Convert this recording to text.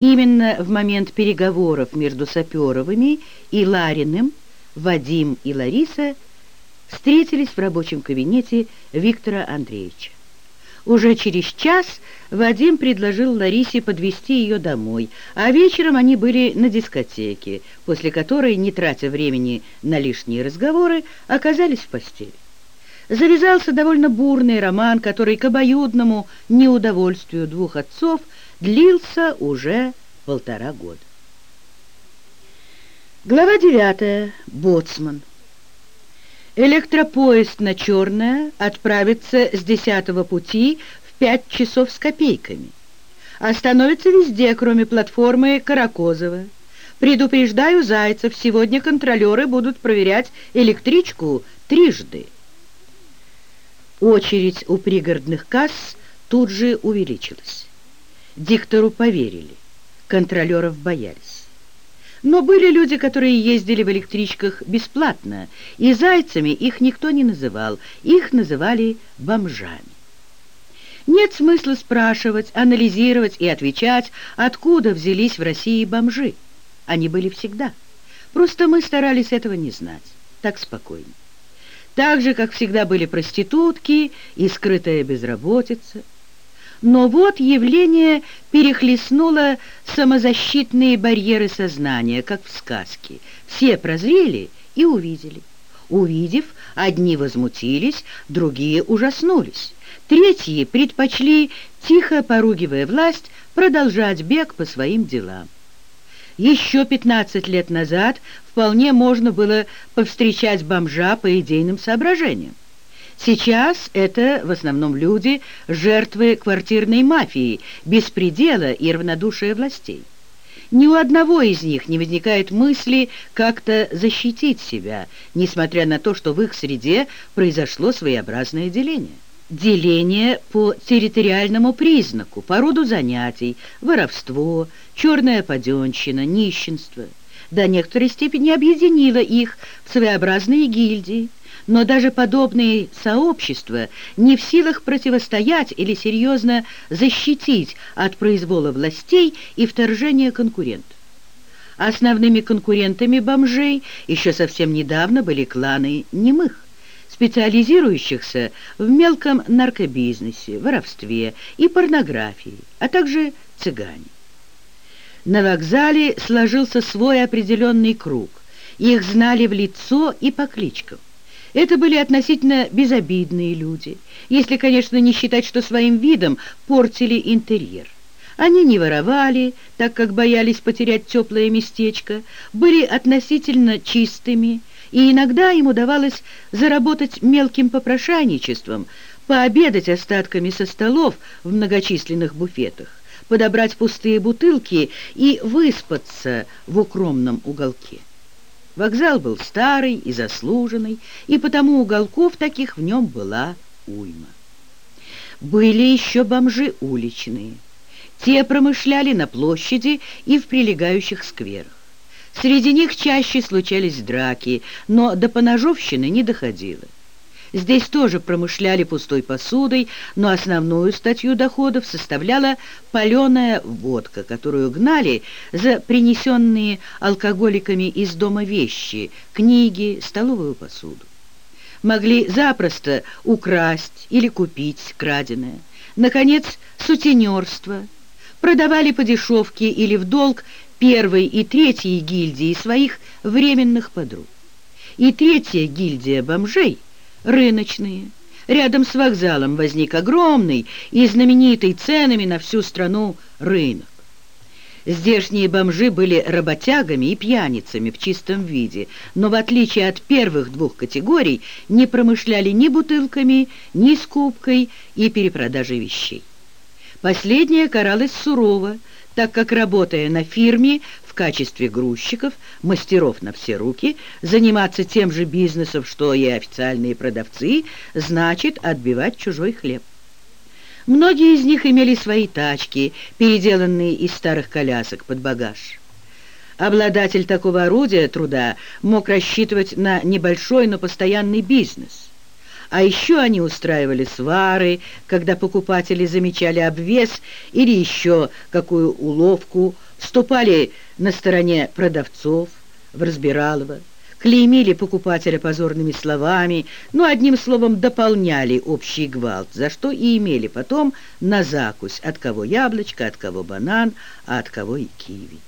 Именно в момент переговоров между Саперовыми и Лариным Вадим и Лариса встретились в рабочем кабинете Виктора Андреевича. Уже через час Вадим предложил Ларисе подвести ее домой, а вечером они были на дискотеке, после которой, не тратя времени на лишние разговоры, оказались в постели. Завязался довольно бурный роман, который к обоюдному неудовольствию двух отцов – длился уже полтора года. Глава девятая. Боцман. Электропоезд на Черное отправится с десятого пути в пять часов с копейками. Остановится везде, кроме платформы Каракозова. Предупреждаю Зайцев, сегодня контролеры будут проверять электричку трижды. Очередь у пригородных касс тут же увеличилась. Диктору поверили, контролеров боялись. Но были люди, которые ездили в электричках бесплатно, и зайцами их никто не называл, их называли бомжами. Нет смысла спрашивать, анализировать и отвечать, откуда взялись в России бомжи. Они были всегда. Просто мы старались этого не знать. Так спокойно. Так же, как всегда были проститутки и скрытая безработица – но вот явление перехлестнуло самозащитные барьеры сознания, как в сказке. Все прозрели и увидели. Увидев, одни возмутились, другие ужаснулись. Третьи предпочли, тихо поругивая власть, продолжать бег по своим делам. Еще 15 лет назад вполне можно было повстречать бомжа по идейным соображениям. Сейчас это в основном люди, жертвы квартирной мафии, беспредела и равнодушия властей. Ни у одного из них не возникает мысли как-то защитить себя, несмотря на то, что в их среде произошло своеобразное деление. Деление по территориальному признаку, по роду занятий, воровство, черная паденщина, нищенство. До некоторой степени объединило их в своеобразные гильдии, но даже подобные сообщества не в силах противостоять или серьезно защитить от произвола властей и вторжения конкурентов. Основными конкурентами бомжей еще совсем недавно были кланы немых, специализирующихся в мелком наркобизнесе, воровстве и порнографии, а также цыгане. На вокзале сложился свой определенный круг. Их знали в лицо и по кличкам. Это были относительно безобидные люди, если, конечно, не считать, что своим видом портили интерьер. Они не воровали, так как боялись потерять теплое местечко, были относительно чистыми, и иногда им удавалось заработать мелким попрошайничеством, пообедать остатками со столов в многочисленных буфетах, подобрать пустые бутылки и выспаться в укромном уголке. Вокзал был старый и заслуженный, и потому уголков таких в нем была уйма. Были еще бомжи уличные. Те промышляли на площади и в прилегающих скверах. Среди них чаще случались драки, но до поножовщины не доходило. Здесь тоже промышляли пустой посудой, но основную статью доходов составляла паленая водка, которую гнали за принесенные алкоголиками из дома вещи, книги, столовую посуду. Могли запросто украсть или купить краденое. Наконец, сутенерство. Продавали по дешевке или в долг первой и третьей гильдии своих временных подруг. И третья гильдия бомжей – рыночные. Рядом с вокзалом возник огромный и знаменитый ценами на всю страну рынок. Здешние бомжи были работягами и пьяницами в чистом виде, но в отличие от первых двух категорий не промышляли ни бутылками, ни скупкой и перепродажей вещей. Последняя каралась сурово, так как, работая на фирме в качестве грузчиков, мастеров на все руки, заниматься тем же бизнесом, что и официальные продавцы, значит отбивать чужой хлеб. Многие из них имели свои тачки, переделанные из старых колясок под багаж. Обладатель такого орудия труда мог рассчитывать на небольшой, но постоянный бизнес. А еще они устраивали свары, когда покупатели замечали обвес или еще какую уловку вступали на стороне продавцов в Разбиралово, клеймили покупателя позорными словами, но одним словом дополняли общий гвалт, за что и имели потом на закусь от кого яблочко, от кого банан, а от кого и киви.